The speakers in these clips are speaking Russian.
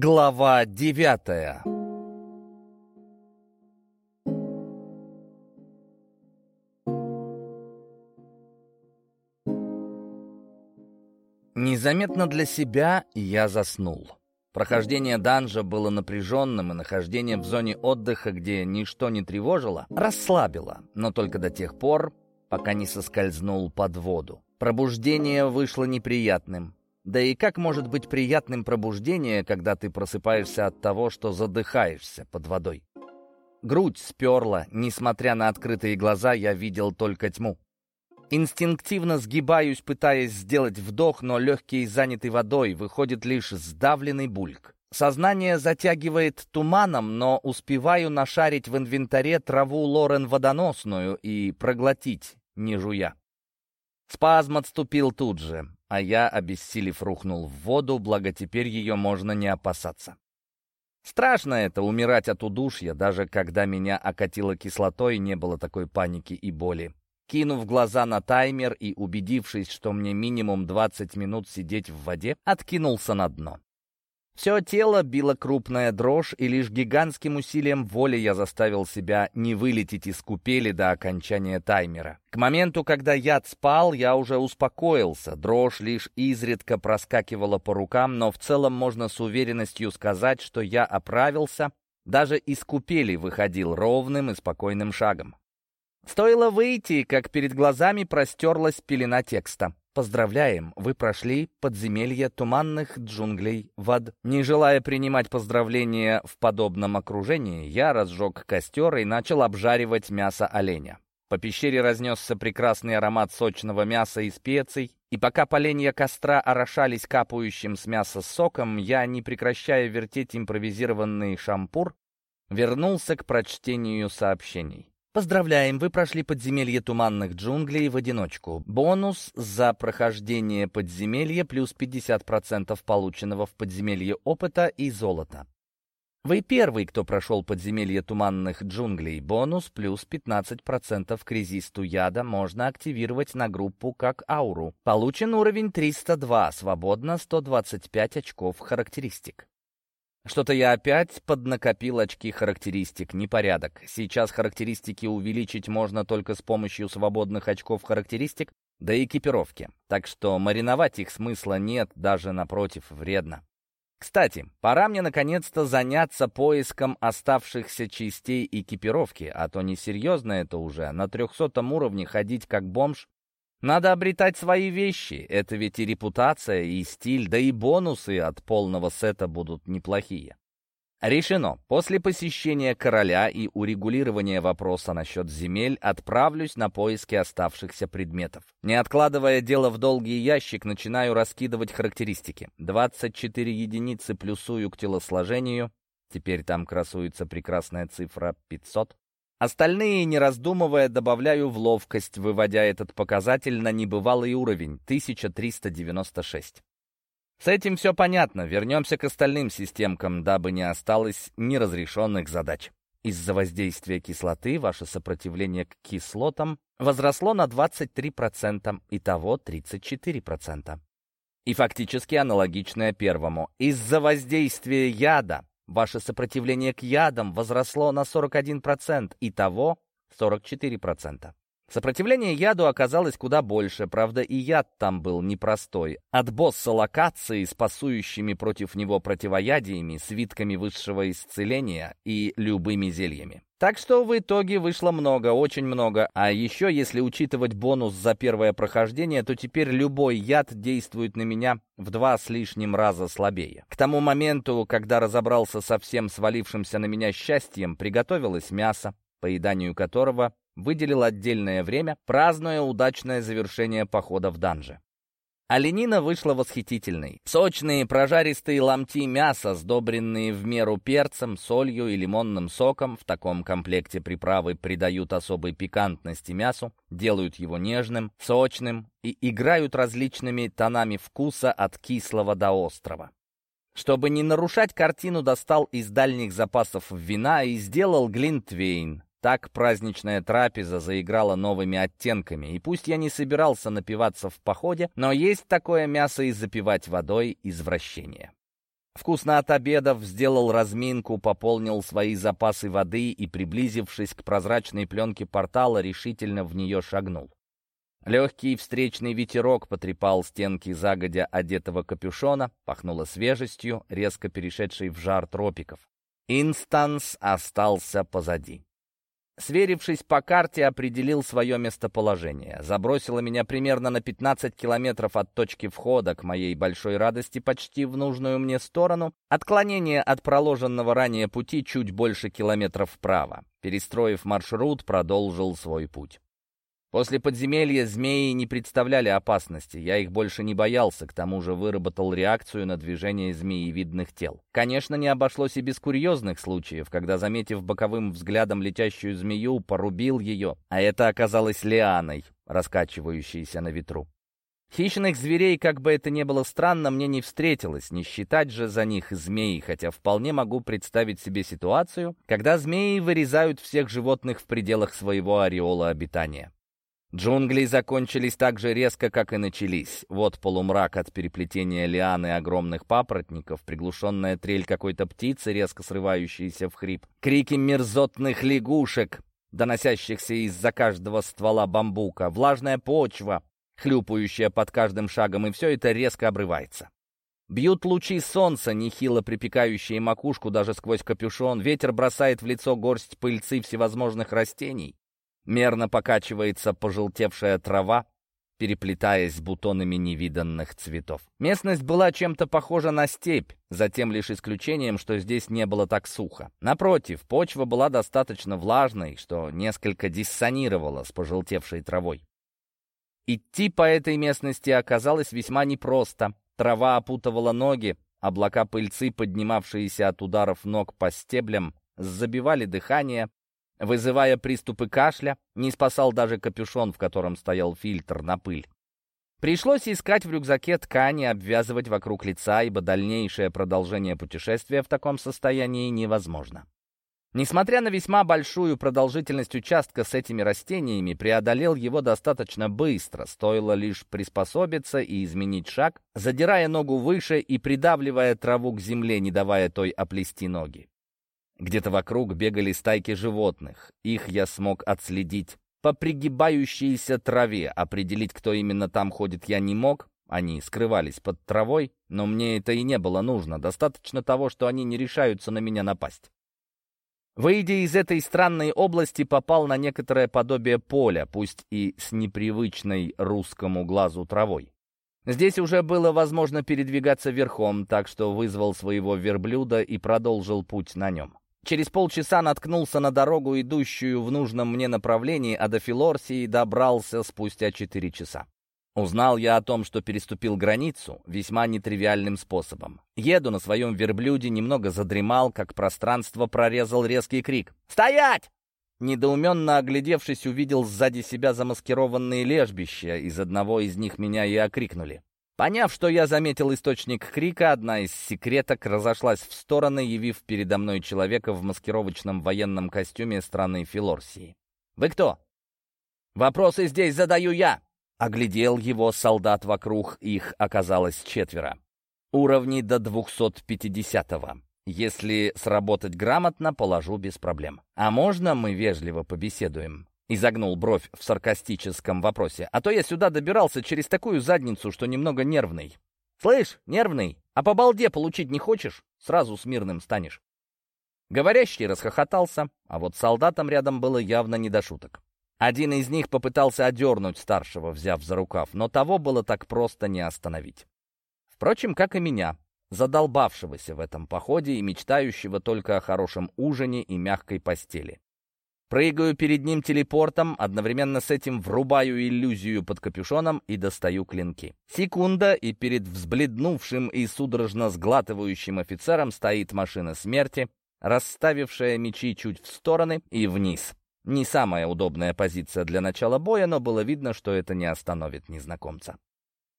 Глава девятая Незаметно для себя я заснул. Прохождение данжа было напряженным, и нахождение в зоне отдыха, где ничто не тревожило, расслабило, но только до тех пор, пока не соскользнул под воду. Пробуждение вышло неприятным. Да и как может быть приятным пробуждение, когда ты просыпаешься от того, что задыхаешься под водой? Грудь сперла, несмотря на открытые глаза, я видел только тьму. Инстинктивно сгибаюсь, пытаясь сделать вдох, но легкий заняты водой, выходит лишь сдавленный бульк. Сознание затягивает туманом, но успеваю нашарить в инвентаре траву Лорен водоносную и проглотить, не жуя. Спазм отступил тут же а я, обессилев, рухнул в воду, благо теперь ее можно не опасаться. Страшно это, умирать от удушья, даже когда меня окатило кислотой, не было такой паники и боли. Кинув глаза на таймер и убедившись, что мне минимум 20 минут сидеть в воде, откинулся на дно. Все тело било крупная дрожь, и лишь гигантским усилием воли я заставил себя не вылететь из купели до окончания таймера. К моменту, когда яд спал, я уже успокоился. Дрожь лишь изредка проскакивала по рукам, но в целом можно с уверенностью сказать, что я оправился, даже из купели выходил ровным и спокойным шагом. Стоило выйти, как перед глазами простерлась пелена текста. Поздравляем, вы прошли подземелье туманных джунглей в ад. Не желая принимать поздравления в подобном окружении, я разжег костер и начал обжаривать мясо оленя. По пещере разнесся прекрасный аромат сочного мяса и специй, и пока поленья костра орошались капающим с мяса соком, я, не прекращая вертеть импровизированный шампур, вернулся к прочтению сообщений. Поздравляем, вы прошли подземелье туманных джунглей в одиночку. Бонус за прохождение подземелья плюс 50% полученного в подземелье опыта и золота. Вы первый, кто прошел подземелье туманных джунглей. Бонус плюс 15% к резисту яда можно активировать на группу как ауру. Получен уровень 302, свободно 125 очков характеристик. Что-то я опять поднакопил очки характеристик. Непорядок. Сейчас характеристики увеличить можно только с помощью свободных очков характеристик да экипировки. Так что мариновать их смысла нет, даже напротив, вредно. Кстати, пора мне наконец-то заняться поиском оставшихся частей экипировки, а то несерьезно это уже, на трехсотом уровне ходить как бомж надо обретать свои вещи, это ведь и репутация, и стиль, да и бонусы от полного сета будут неплохие. Решено. После посещения короля и урегулирования вопроса насчет земель отправлюсь на поиски оставшихся предметов. Не откладывая дело в долгий ящик, начинаю раскидывать характеристики. 24 единицы плюсую к телосложению. Теперь там красуется прекрасная цифра 500. Остальные, не раздумывая, добавляю в ловкость, выводя этот показатель на небывалый уровень — 1396. С этим все понятно, вернемся к остальным системкам, дабы не осталось неразрешенных задач. Из-за воздействия кислоты ваше сопротивление к кислотам возросло на 23%, итого 34%. И фактически аналогичное первому. Из-за воздействия яда Ваше сопротивление к ядам возросло на 41%, и того 44%. Сопротивление яду оказалось куда больше, правда и яд там был непростой. От босса локации с пасующими против него противоядиями, свитками высшего исцеления и любыми зельями. Так что в итоге вышло много, очень много. А еще, если учитывать бонус за первое прохождение, то теперь любой яд действует на меня в два с лишним раза слабее. К тому моменту, когда разобрался со всем свалившимся на меня счастьем, приготовилось мясо, поеданию которого выделил отдельное время, празднуя удачное завершение похода в данже. Оленина вышла восхитительной. Сочные прожаристые ломти мяса, сдобренные в меру перцем, солью и лимонным соком, в таком комплекте приправы придают особой пикантности мясу, делают его нежным, сочным и играют различными тонами вкуса от кислого до острого. Чтобы не нарушать картину, достал из дальних запасов вина и сделал глинтвейн, так праздничная трапеза заиграла новыми оттенками, и пусть я не собирался напиваться в походе, но есть такое мясо и запивать водой извращение. Вкусно отобедав, сделал разминку, пополнил свои запасы воды и, приблизившись к прозрачной пленке портала, решительно в нее шагнул. Легкий встречный ветерок потрепал стенки загодя одетого капюшона, пахнуло свежестью, резко перешедшей в жар тропиков. Инстанс остался позади. Сверившись по карте, определил свое местоположение. Забросило меня примерно на 15 километров от точки входа, к моей большой радости почти в нужную мне сторону. Отклонение от проложенного ранее пути чуть больше километра вправо. Перестроив маршрут, продолжил свой путь. После подземелья змеи не представляли опасности, я их больше не боялся, к тому же выработал реакцию на движение змеевидных тел. Конечно, не обошлось и без курьезных случаев, когда, заметив боковым взглядом летящую змею, порубил ее, а это оказалось лианой, раскачивающейся на ветру. Хищных зверей, как бы это ни было странно, мне не встретилось, не считать же за них змеи, хотя вполне могу представить себе ситуацию, когда змеи вырезают всех животных в пределах своего ореола обитания. Джунгли закончились так же резко, как и начались. Вот полумрак от переплетения лианы огромных папоротников, приглушенная трель какой-то птицы, резко срывающаяся в хрип, крики мерзотных лягушек, доносящихся из-за каждого ствола бамбука, влажная почва, хлюпающая под каждым шагом, и все это резко обрывается. Бьют лучи солнца, нехило припекающие макушку даже сквозь капюшон, ветер бросает в лицо горсть пыльцы всевозможных растений, Мерно покачивается пожелтевшая трава, переплетаясь бутонами невиданных цветов. Местность была чем-то похожа на степь, за тем лишь исключением, что здесь не было так сухо. Напротив, почва была достаточно влажной, что несколько диссонировало с пожелтевшей травой. Идти по этой местности оказалось весьма непросто. Трава опутывала ноги, облака пыльцы, поднимавшиеся от ударов ног по стеблям, забивали дыхание, вызывая приступы кашля, не спасал даже капюшон, в котором стоял фильтр на пыль. Пришлось искать в рюкзаке ткани, обвязывать вокруг лица, ибо дальнейшее продолжение путешествия в таком состоянии невозможно. Несмотря на весьма большую продолжительность участка с этими растениями, преодолел его достаточно быстро, стоило лишь приспособиться и изменить шаг, задирая ногу выше и придавливая траву к земле, не давая той оплести ноги. Где-то вокруг бегали стайки животных. Их я смог отследить. По пригибающейся траве определить, кто именно там ходит, я не мог. Они скрывались под травой, но мне это и не было нужно. Достаточно того, что они не решаются на меня напасть. Выйдя из этой странной области, попал на некоторое подобие поля, пусть и с непривычной русскому глазу травой. Здесь уже было возможно передвигаться верхом, так что вызвал своего верблюда и продолжил путь на нем. Через полчаса наткнулся на дорогу, идущую в нужном мне направлении, а до Филорсии добрался спустя четыре часа. Узнал я о том, что переступил границу весьма нетривиальным способом. Еду на своем верблюде, немного задремал, как пространство прорезал резкий крик. «Стоять!» Недоуменно оглядевшись, увидел сзади себя замаскированные лежбища. Из одного из них меня и окрикнули. Поняв, что я заметил источник крика, одна из секреток разошлась в стороны, явив передо мной человека в маскировочном военном костюме страны Филорсии. «Вы кто?» «Вопросы здесь задаю я!» Оглядел его солдат вокруг, их оказалось четверо. Уровни до 250-го. Если сработать грамотно, положу без проблем. А можно мы вежливо побеседуем? Изогнул бровь в саркастическом вопросе. «А то я сюда добирался через такую задницу, что немного нервный». «Слышь, нервный, а по балде получить не хочешь? Сразу с мирным станешь». Говорящий расхохотался, а вот солдатам рядом было явно не до шуток. Один из них попытался одернуть старшего, взяв за рукав, но того было так просто не остановить. Впрочем, как и меня, задолбавшегося в этом походе и мечтающего только о хорошем ужине и мягкой постели. Прыгаю перед ним телепортом, одновременно с этим врубаю иллюзию под капюшоном и достаю клинки. Секунда, и перед взбледнувшим и судорожно сглатывающим офицером стоит машина смерти, расставившая мечи чуть в стороны и вниз. Не самая удобная позиция для начала боя, но было видно, что это не остановит незнакомца.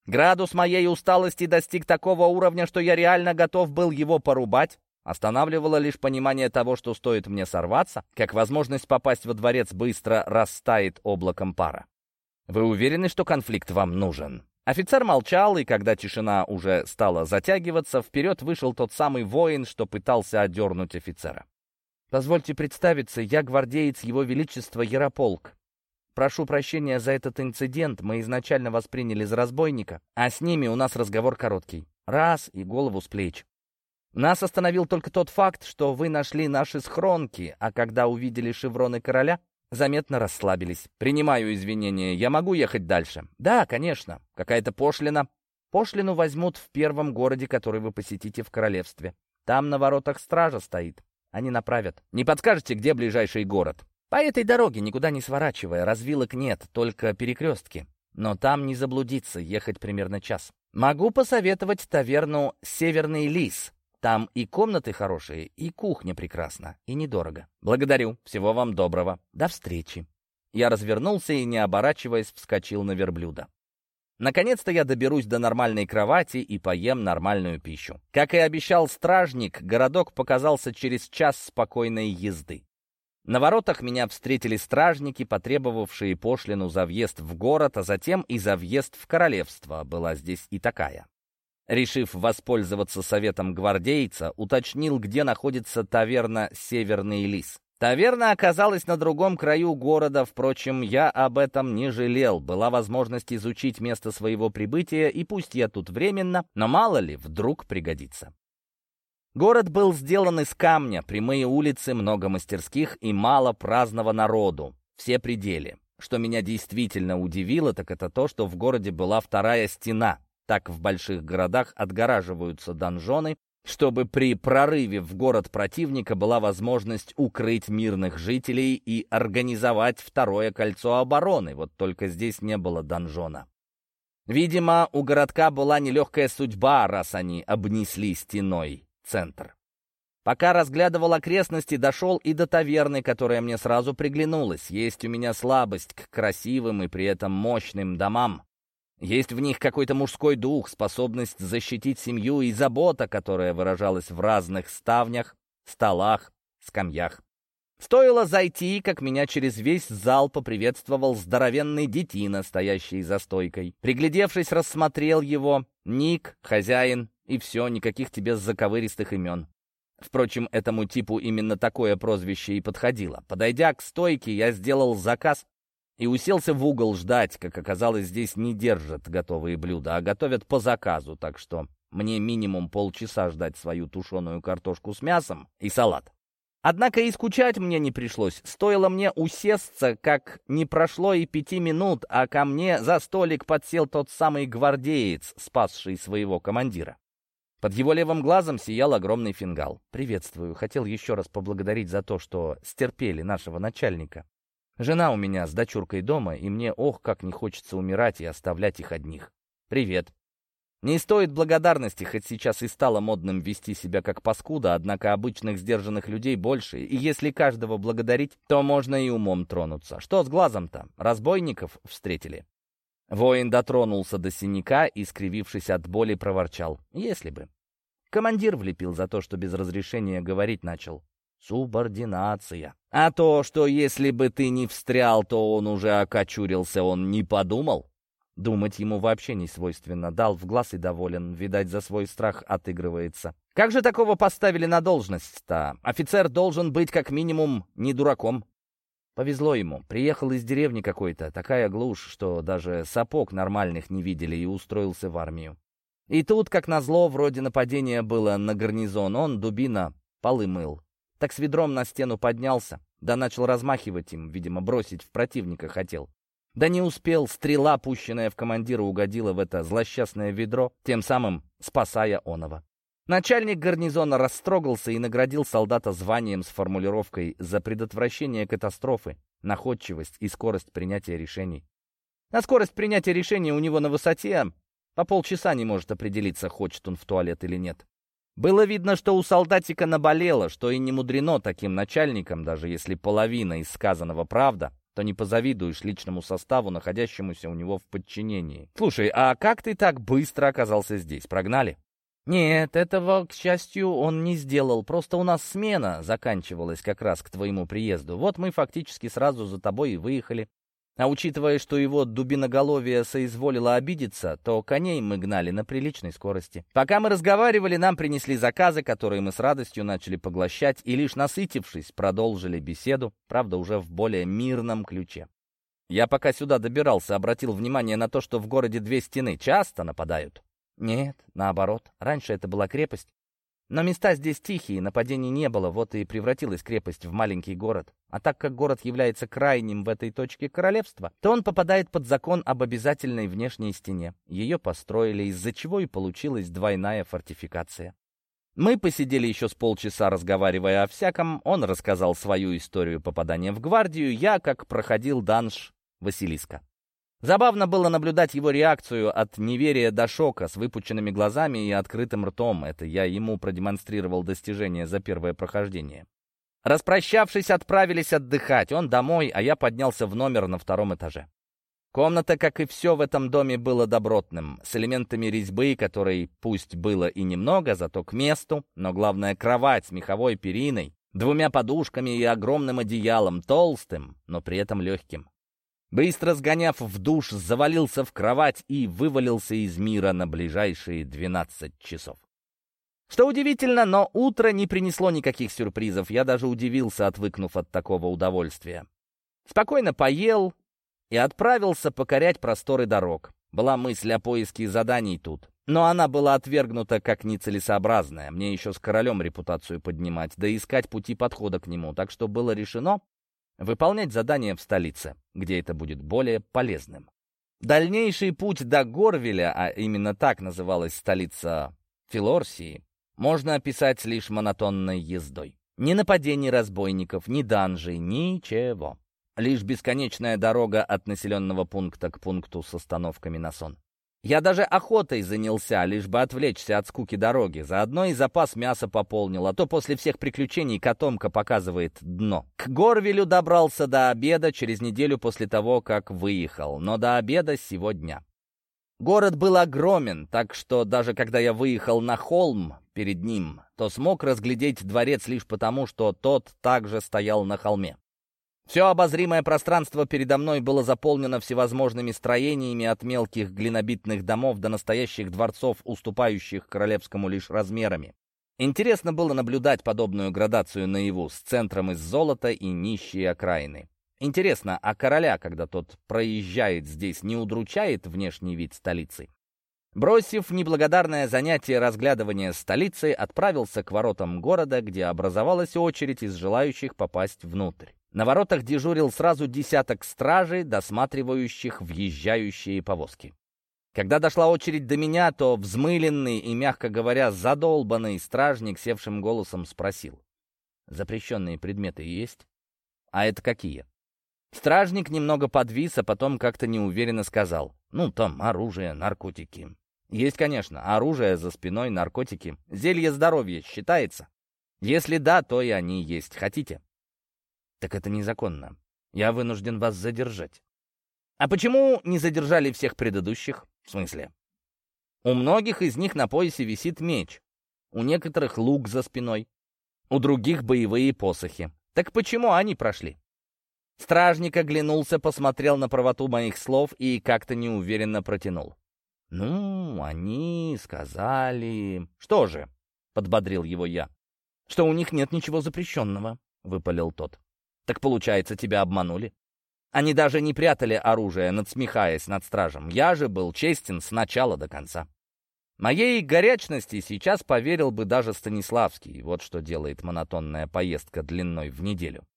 Градус моей усталости достиг такого уровня, что я реально готов был его порубать, Останавливало лишь понимание того, что стоит мне сорваться, как возможность попасть во дворец быстро растает облаком пара. «Вы уверены, что конфликт вам нужен?» Офицер молчал, и когда тишина уже стала затягиваться, вперед вышел тот самый воин, что пытался одернуть офицера. «Позвольте представиться, я гвардеец Его Величества Ярополк. Прошу прощения за этот инцидент, мы изначально восприняли за разбойника, а с ними у нас разговор короткий. Раз и голову с плеч. Нас остановил только тот факт, что вы нашли наши схронки, а когда увидели шевроны короля, заметно расслабились. Принимаю извинения, я могу ехать дальше? Да, конечно. Какая-то пошлина. Пошлину возьмут в первом городе, который вы посетите в королевстве. Там на воротах стража стоит. Они направят. Не подскажете, где ближайший город? По этой дороге, никуда не сворачивая, развилок нет, только перекрестки. Но там не заблудиться, ехать примерно час. Могу посоветовать таверну «Северный лис». Там и комнаты хорошие, и кухня прекрасна, и недорого. Благодарю, всего вам доброго. До встречи. Я развернулся и, не оборачиваясь, вскочил на верблюда. Наконец-то я доберусь до нормальной кровати и поем нормальную пищу. Как и обещал стражник, городок показался через час спокойной езды. На воротах меня встретили стражники, потребовавшие пошлину за въезд в город, а затем и за въезд в королевство, была здесь и такая. Решив воспользоваться советом гвардейца, уточнил, где находится таверна «Северный лис». Таверна оказалась на другом краю города, впрочем, я об этом не жалел. Была возможность изучить место своего прибытия, и пусть я тут временно, но мало ли, вдруг пригодится. Город был сделан из камня, прямые улицы, много мастерских и мало праздного народу. Все пределы. Что меня действительно удивило, так это то, что в городе была вторая стена — так в больших городах отгораживаются донжоны, чтобы при прорыве в город противника была возможность укрыть мирных жителей и организовать второе кольцо обороны. Вот только здесь не было донжона. Видимо, у городка была нелегкая судьба, раз они обнесли стеной центр. Пока разглядывал окрестности, дошел и до таверны, которая мне сразу приглянулась. Есть у меня слабость к красивым и при этом мощным домам. Есть в них какой-то мужской дух, способность защитить семью и забота, которая выражалась в разных ставнях, столах, скамьях. Стоило зайти, как меня через весь зал поприветствовал здоровенный детина, стоящий за стойкой. Приглядевшись, рассмотрел его. Ник, хозяин, и все, никаких тебе заковыристых имен. Впрочем, этому типу именно такое прозвище и подходило. Подойдя к стойке, я сделал заказ и уселся в угол ждать. Как оказалось, здесь не держат готовые блюда, а готовят по заказу, так что мне минимум полчаса ждать свою тушеную картошку с мясом и салат. Однако и скучать мне не пришлось. Стоило мне усесться, как не прошло и пяти минут, а ко мне за столик подсел тот самый гвардеец, спасший своего командира. Под его левым глазом сиял огромный фингал. «Приветствую. Хотел еще раз поблагодарить за то, что стерпели нашего начальника. Жена у меня с дочуркой дома, и мне, ох, как не хочется умирать и оставлять их одних. Привет. Не стоит благодарности, хоть сейчас и стало модным вести себя как паскуда, однако обычных сдержанных людей больше, и если каждого благодарить, то можно и умом тронуться. Что с глазом-то? Разбойников встретили? Воин дотронулся до синяка и, скривившись от боли, проворчал. Если бы. Командир влепил за то, что без разрешения говорить начал. Субординация. А то, что если бы ты не встрял, то он уже окочурился, он не подумал? Думать ему вообще не свойственно. Дал в глаз и доволен. Видать, за свой страх отыгрывается. Как же такого поставили на должность-то? Офицер должен быть как минимум не дураком. Повезло ему. Приехал из деревни какой-то. Такая глушь, что даже сапог нормальных не видели и устроился в армию. И тут, как назло, вроде нападения было на гарнизон. Он, дубина, полы мыл. Так с ведром на стену поднялся, да начал размахивать им, видимо, бросить в противника хотел. Да не успел, стрела, пущенная в командира, угодила в это злосчастное ведро, тем самым спасая оного. Начальник гарнизона растрогался и наградил солдата званием с формулировкой «за предотвращение катастрофы, находчивость и скорость принятия решений». На скорость принятия решений у него на высоте по полчаса не может определиться, хочет он в туалет или нет. Было видно, что у солдатика наболело, что и не мудрено таким начальникам, даже если половина из сказанного правда, то не позавидуешь личному составу, находящемуся у него в подчинении. «Слушай, а как ты так быстро оказался здесь? Прогнали?» «Нет, этого, к счастью, он не сделал. Просто у нас смена заканчивалась как раз к твоему приезду. Вот мы фактически сразу за тобой и выехали. А учитывая, что его дубиноголовие соизволило обидеться, то коней мы гнали на приличной скорости. Пока мы разговаривали, нам принесли заказы, которые мы с радостью начали поглощать, и лишь насытившись, продолжили беседу, правда, уже в более мирном ключе. Я пока сюда добирался, обратил внимание на то, что в городе две стены часто нападают. Нет, наоборот, раньше это была крепость, но места здесь тихие, нападений не было, вот и превратилась крепость в маленький город. А так как город является крайним в этой точке королевства, то он попадает под закон об обязательной внешней стене. Ее построили, из-за чего и получилась двойная фортификация. Мы посидели еще с полчаса, разговаривая о всяком. Он рассказал свою историю попадания в гвардию, я, как проходил данж Василиска. Забавно было наблюдать его реакцию от неверия до шока с выпученными глазами и открытым ртом. Это я ему продемонстрировал достижение за первое прохождение. Распрощавшись, отправились отдыхать. Он домой, а я поднялся в номер на втором этаже. Комната, как и все в этом доме, было добротным, с элементами резьбы, которой пусть было и немного, зато к месту, но главное кровать с меховой периной, двумя подушками и огромным одеялом, толстым, но при этом легким. Быстро сгоняв в душ, завалился в кровать и вывалился из мира на ближайшие 12 часов. Что удивительно, но утро не принесло никаких сюрпризов. Я даже удивился, отвыкнув от такого удовольствия. Спокойно поел и отправился покорять просторы дорог. Была мысль о поиске заданий тут. Но она была отвергнута как нецелесообразная. Мне еще с королем репутацию поднимать, да искать пути подхода к нему. Так что было решено выполнять задания в столице, где это будет более полезным. Дальнейший путь до Горвеля, а именно так называлась столица Филорсии, можно описать лишь монотонной ездой. Ни нападений разбойников, ни данжей, ничего. Лишь бесконечная дорога от населенного пункта к пункту с остановками на сон. Я даже охотой занялся, лишь бы отвлечься от скуки дороги. Заодно и запас мяса пополнил, а то после всех приключений котомка показывает дно. К Горвелю добрался до обеда через неделю после того, как выехал, но до обеда сегодня. Город был огромен, так что даже когда я выехал на холм перед ним, то смог разглядеть дворец лишь потому, что тот также стоял на холме. Все обозримое пространство передо мной было заполнено всевозможными строениями от мелких глинобитных домов до настоящих дворцов, уступающих королевскому лишь размерами. Интересно было наблюдать подобную градацию наяву с центром из золота и нищие окраины. Интересно, а короля, когда тот проезжает здесь, не удручает внешний вид столицы? Бросив неблагодарное занятие разглядывания столицы, отправился к воротам города, где образовалась очередь из желающих попасть внутрь. На воротах дежурил сразу десяток стражей, досматривающих въезжающие повозки. Когда дошла очередь до меня, то взмыленный и, мягко говоря, задолбанный стражник севшим голосом спросил. «Запрещенные предметы есть? А это какие?» Стражник немного подвис, а потом как-то неуверенно сказал. «Ну, там оружие, наркотики». «Есть, конечно, оружие за спиной, наркотики. Зелье здоровья считается?» «Если да, то и они есть. Хотите?» Так это незаконно. Я вынужден вас задержать. А почему не задержали всех предыдущих? В смысле? У многих из них на поясе висит меч. У некоторых лук за спиной. У других боевые посохи. Так почему они прошли? Стражник оглянулся, посмотрел на правоту моих слов и как-то неуверенно протянул. «Ну, они сказали...» «Что же?» — подбодрил его я. «Что у них нет ничего запрещенного», — выпалил тот. Так получается, тебя обманули? Они даже не прятали оружие, надсмехаясь над стражем. Я же был честен с начала до конца. Моей горячности сейчас поверил бы даже Станиславский. Вот что делает монотонная поездка длиной в неделю.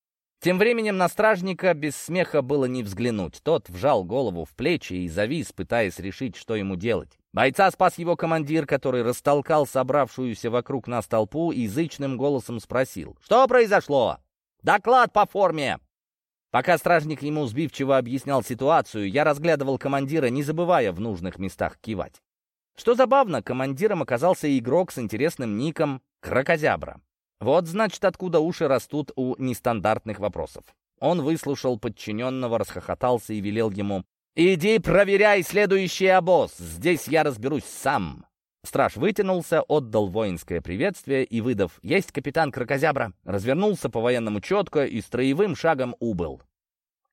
Тем временем на стражника без смеха было не взглянуть. Тот вжал голову в плечи и завис, пытаясь решить, что ему делать. Бойца спас его командир, который растолкал собравшуюся вокруг нас толпу и язычным голосом спросил. «Что произошло?» «Доклад по форме!» Пока стражник ему сбивчиво объяснял ситуацию, я разглядывал командира, не забывая в нужных местах кивать. Что забавно, командиром оказался игрок с интересным ником Кракозябра. Вот, значит, откуда уши растут у нестандартных вопросов. Он выслушал подчиненного, расхохотался и велел ему «Иди проверяй следующий обоз, здесь я разберусь сам». Страж вытянулся, отдал воинское приветствие и, выдав «Есть капитан Кракозябра», развернулся по-военному четко и строевым шагом убыл.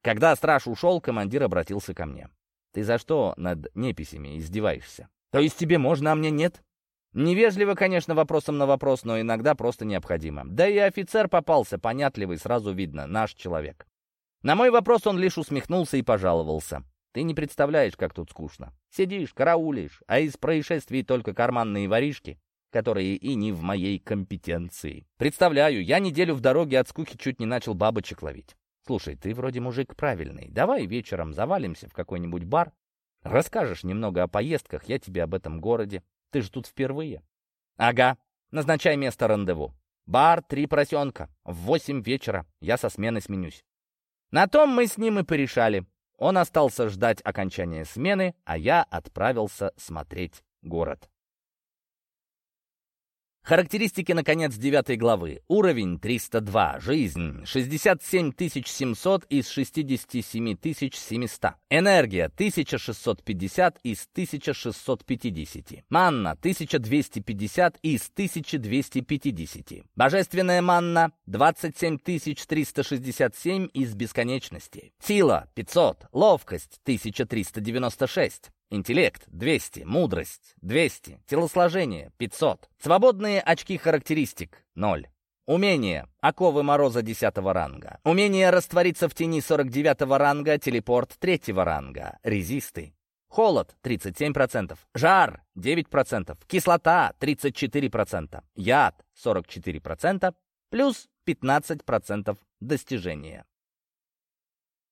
Когда страж ушел, командир обратился ко мне. «Ты за что над неписями издеваешься?» «То есть тебе можно, а мне нет?» Невежливо, конечно, вопросом на вопрос, но иногда просто необходимо. Да и офицер попался, понятливый, сразу видно, наш человек. На мой вопрос он лишь усмехнулся и пожаловался. Ты не представляешь, как тут скучно. Сидишь, караулишь, а из происшествий только карманные воришки, которые и не в моей компетенции. Представляю, я неделю в дороге от скуки чуть не начал бабочек ловить. Слушай, ты вроде мужик правильный. Давай вечером завалимся в какой-нибудь бар. Расскажешь немного о поездках, я тебе об этом городе. Ты же тут впервые. Ага, назначай место рандеву. Бар «Три поросенка». В восемь вечера. Я со смены сменюсь. На том мы с ним и порешали. Он остался ждать окончания смены, а я отправился смотреть город. Характеристики на конец девятой главы. Уровень 302. Жизнь 67 700 из 67 700. Энергия 1650 из 1650. Манна 1250 из 1250. Божественная манна 27 367 из бесконечности. Сила 500. Ловкость 1396. Интеллект — 200, мудрость — 200, телосложение — 500. Свободные очки характеристик — 0. Умение. Оковы Мороза 10 ранга. Умение раствориться в тени 49 ранга, телепорт 3 ранга. Резисты. Холод 37%, жар 9%, кислота 34%, яд 44%, плюс 15% достижения.